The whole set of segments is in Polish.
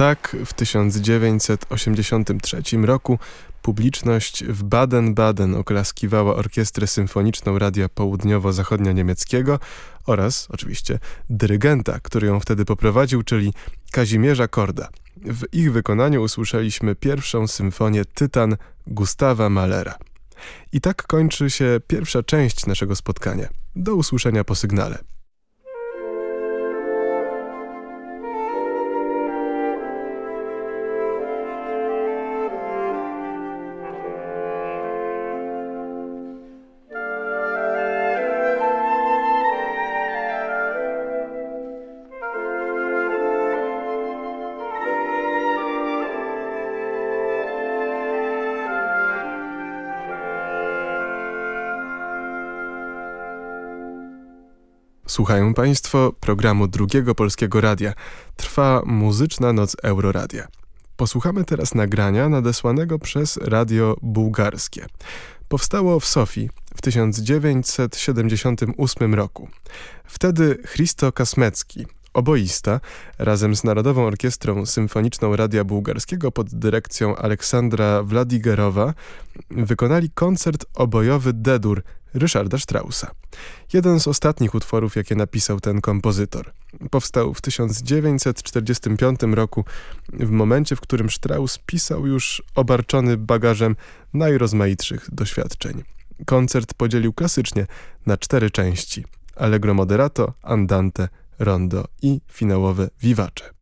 Tak w 1983 roku publiczność w Baden-Baden oklaskiwała orkiestrę symfoniczną Radia Południowo-Zachodnio-Niemieckiego oraz oczywiście dyrygenta, który ją wtedy poprowadził, czyli Kazimierza Korda. W ich wykonaniu usłyszeliśmy pierwszą symfonię Tytan Gustawa Mahlera. I tak kończy się pierwsza część naszego spotkania. Do usłyszenia po sygnale. Słuchają Państwo programu Drugiego Polskiego Radia. Trwa muzyczna noc Euroradia. Posłuchamy teraz nagrania nadesłanego przez Radio Bułgarskie. Powstało w Sofii w 1978 roku. Wtedy Christo Kasmecki, oboista, razem z Narodową Orkiestrą Symfoniczną Radia Bułgarskiego pod dyrekcją Aleksandra Wladigerowa wykonali koncert obojowy D-dur Ryszarda Straussa. Jeden z ostatnich utworów, jakie napisał ten kompozytor. Powstał w 1945 roku, w momencie, w którym Strauss pisał już obarczony bagażem najrozmaitszych doświadczeń. Koncert podzielił klasycznie na cztery części. Allegro moderato, andante, rondo i finałowe vivace.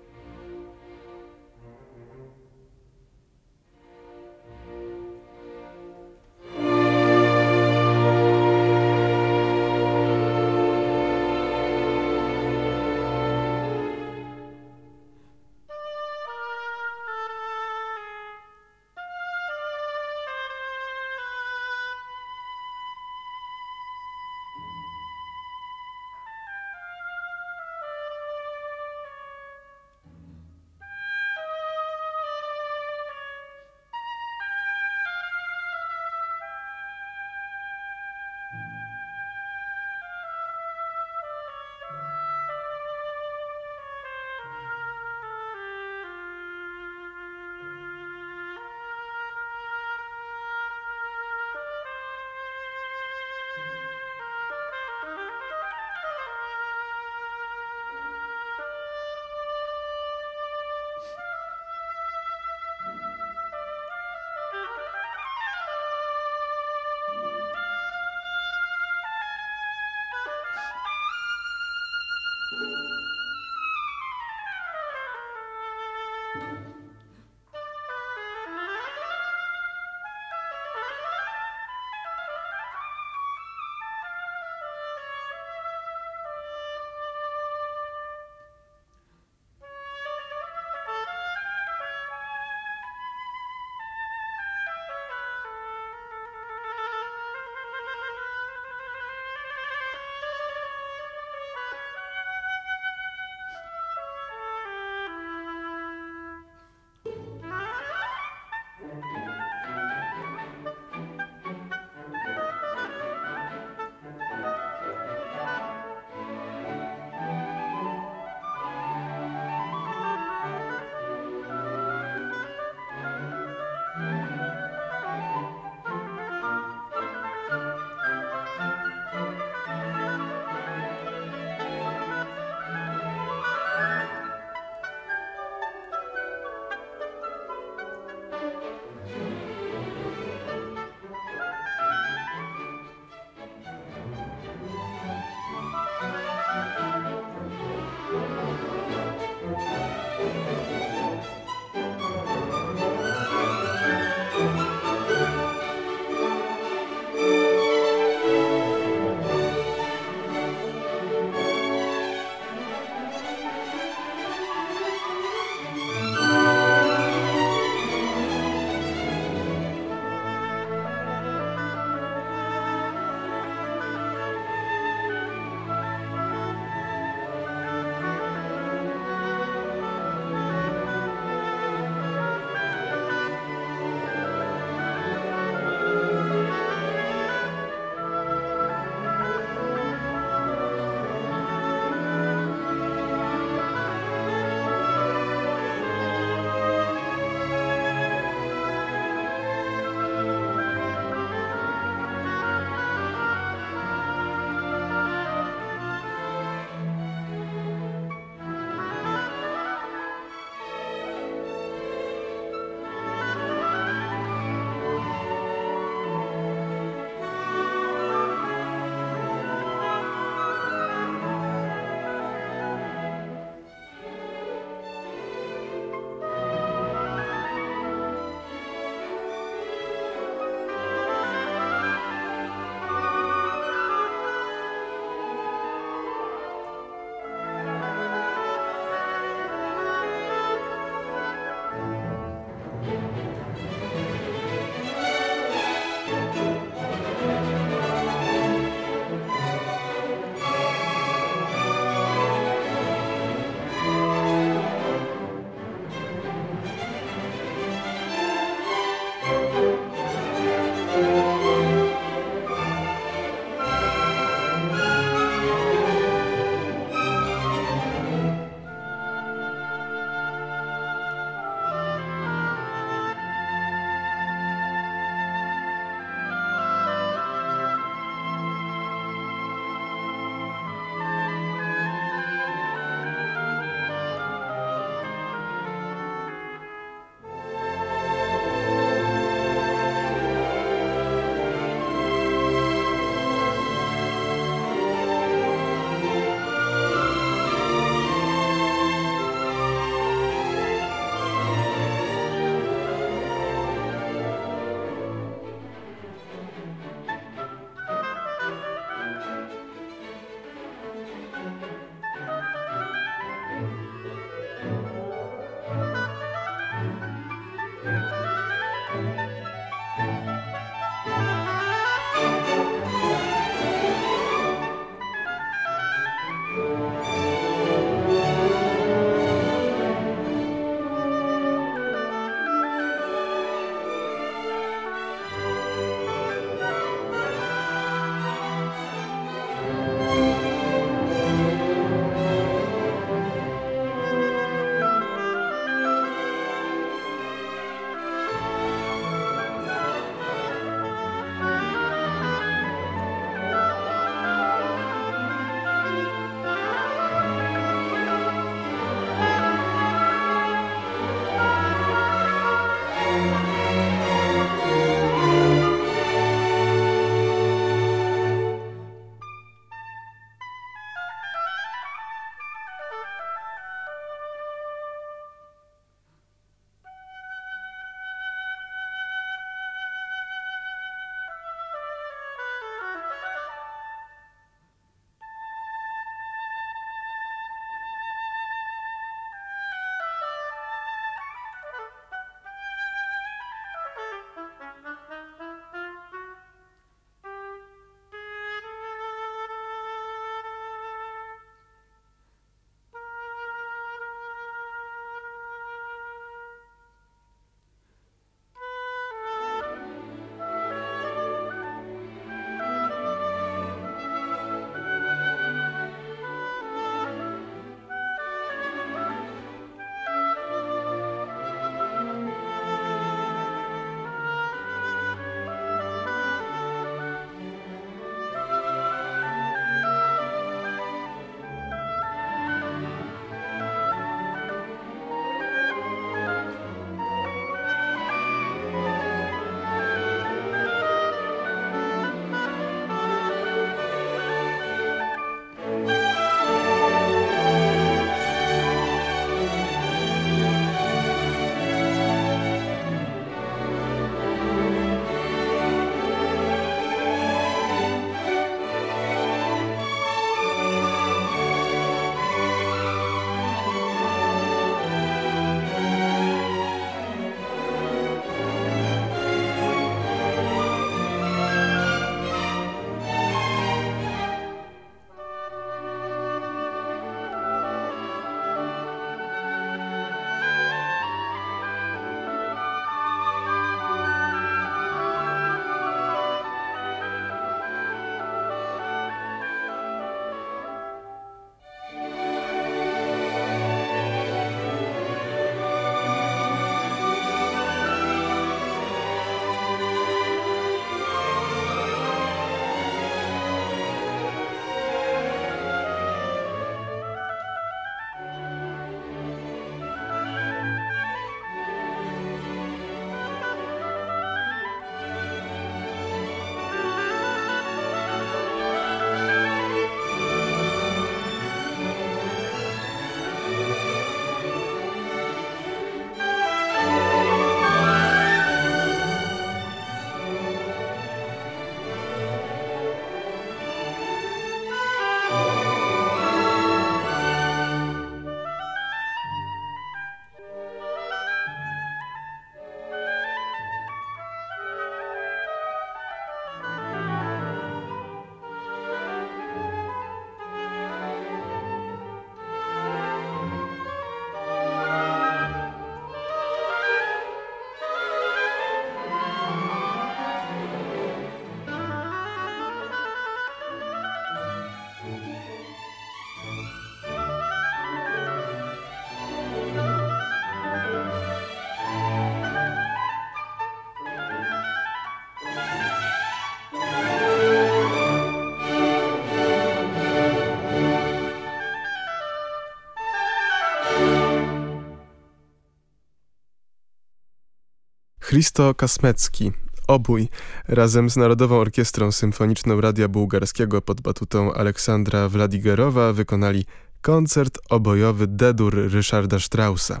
Christo Kasmecki, obój, razem z Narodową Orkiestrą Symfoniczną Radia Bułgarskiego pod batutą Aleksandra Wladigerowa wykonali koncert obojowy D-dur Ryszarda Straussa.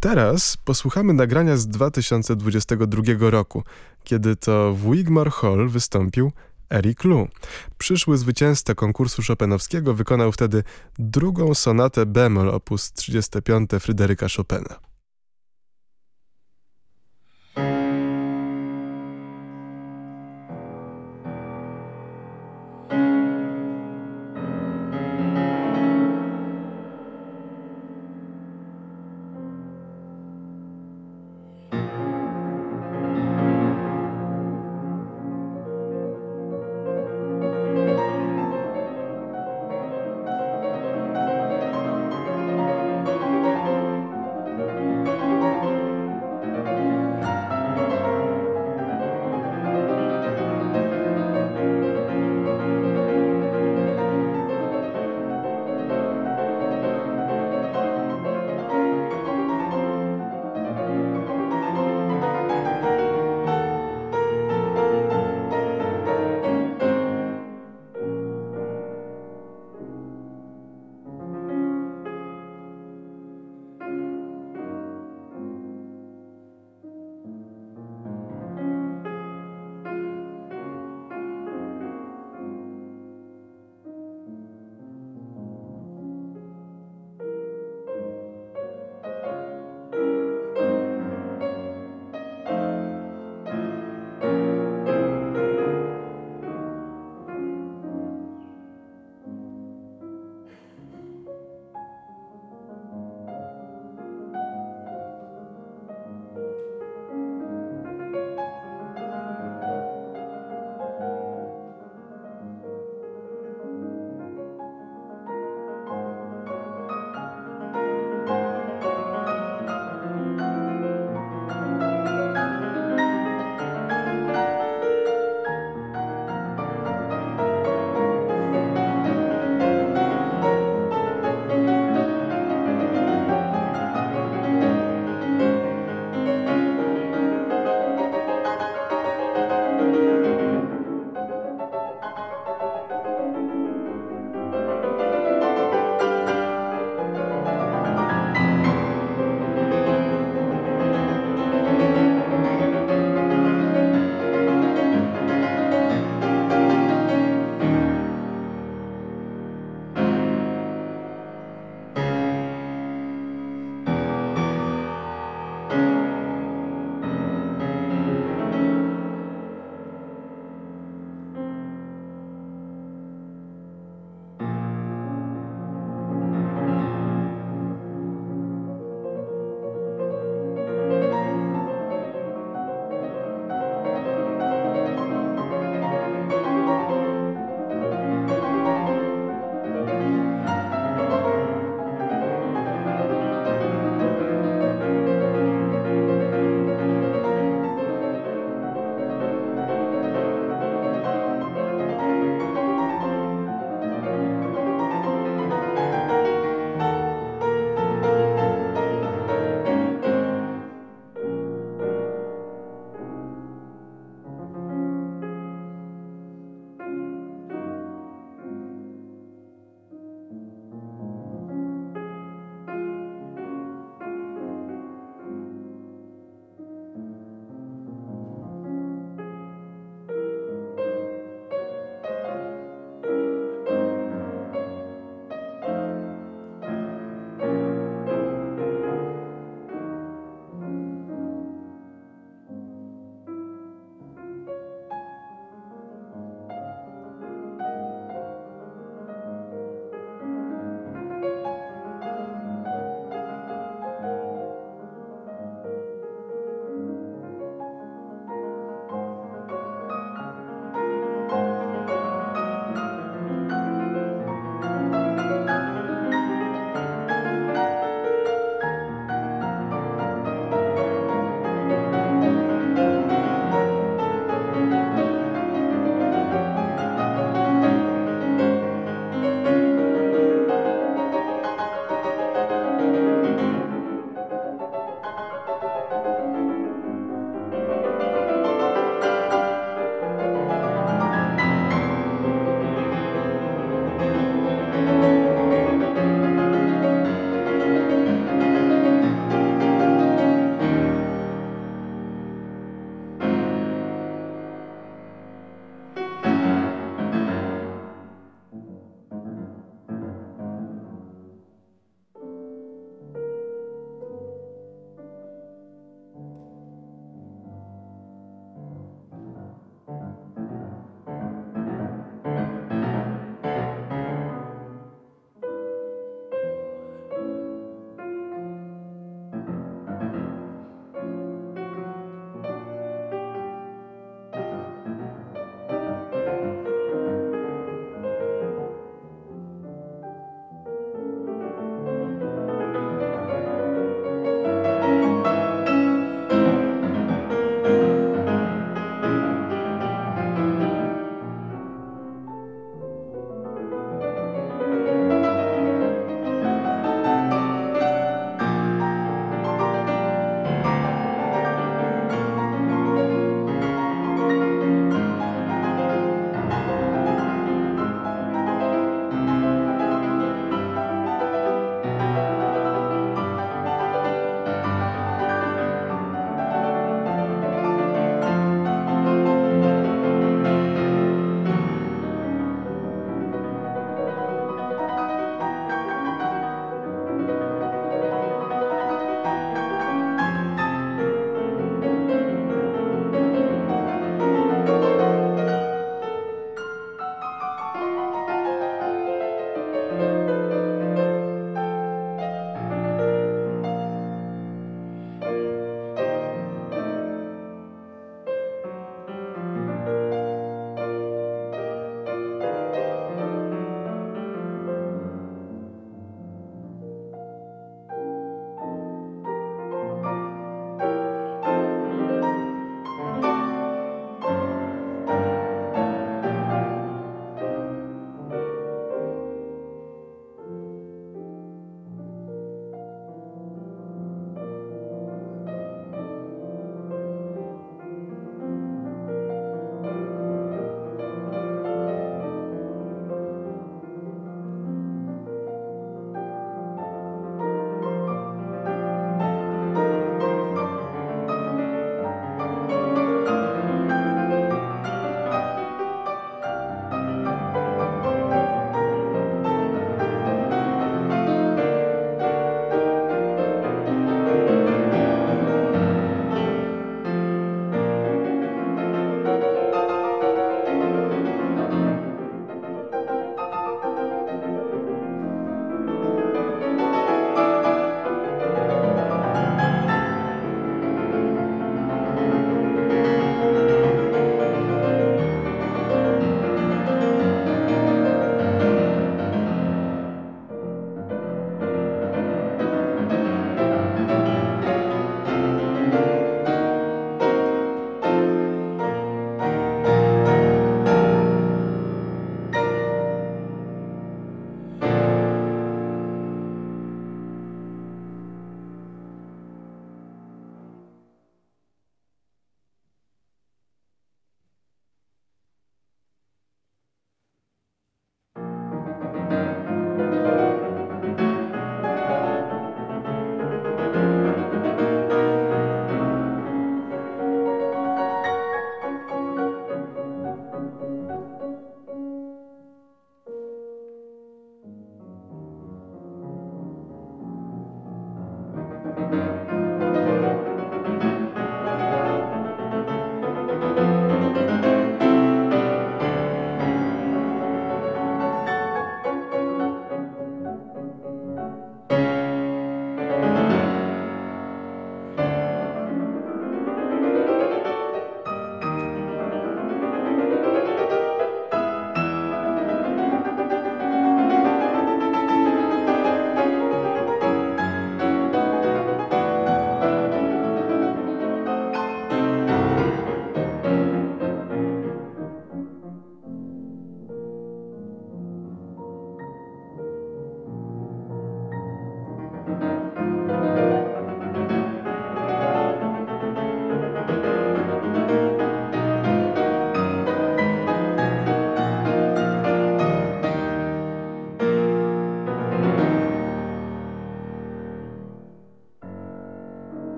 Teraz posłuchamy nagrania z 2022 roku, kiedy to w Wigmore Hall wystąpił Eric Lu. Przyszły zwycięzca konkursu Chopinowskiego wykonał wtedy drugą sonatę bemol op. 35 Fryderyka Chopina.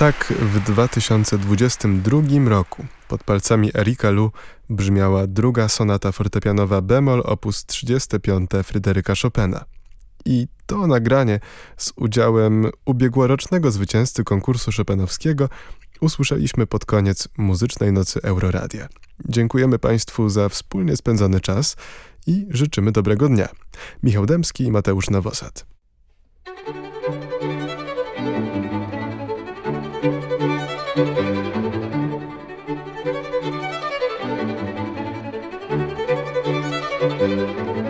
Tak w 2022 roku pod palcami Erika Lu brzmiała druga sonata fortepianowa bemol op. 35 Fryderyka Chopina. I to nagranie z udziałem ubiegłorocznego zwycięzcy konkursu Chopinowskiego usłyszeliśmy pod koniec muzycznej nocy Euroradia. Dziękujemy Państwu za wspólnie spędzony czas i życzymy dobrego dnia. Michał Demski i Mateusz Nowosad. Música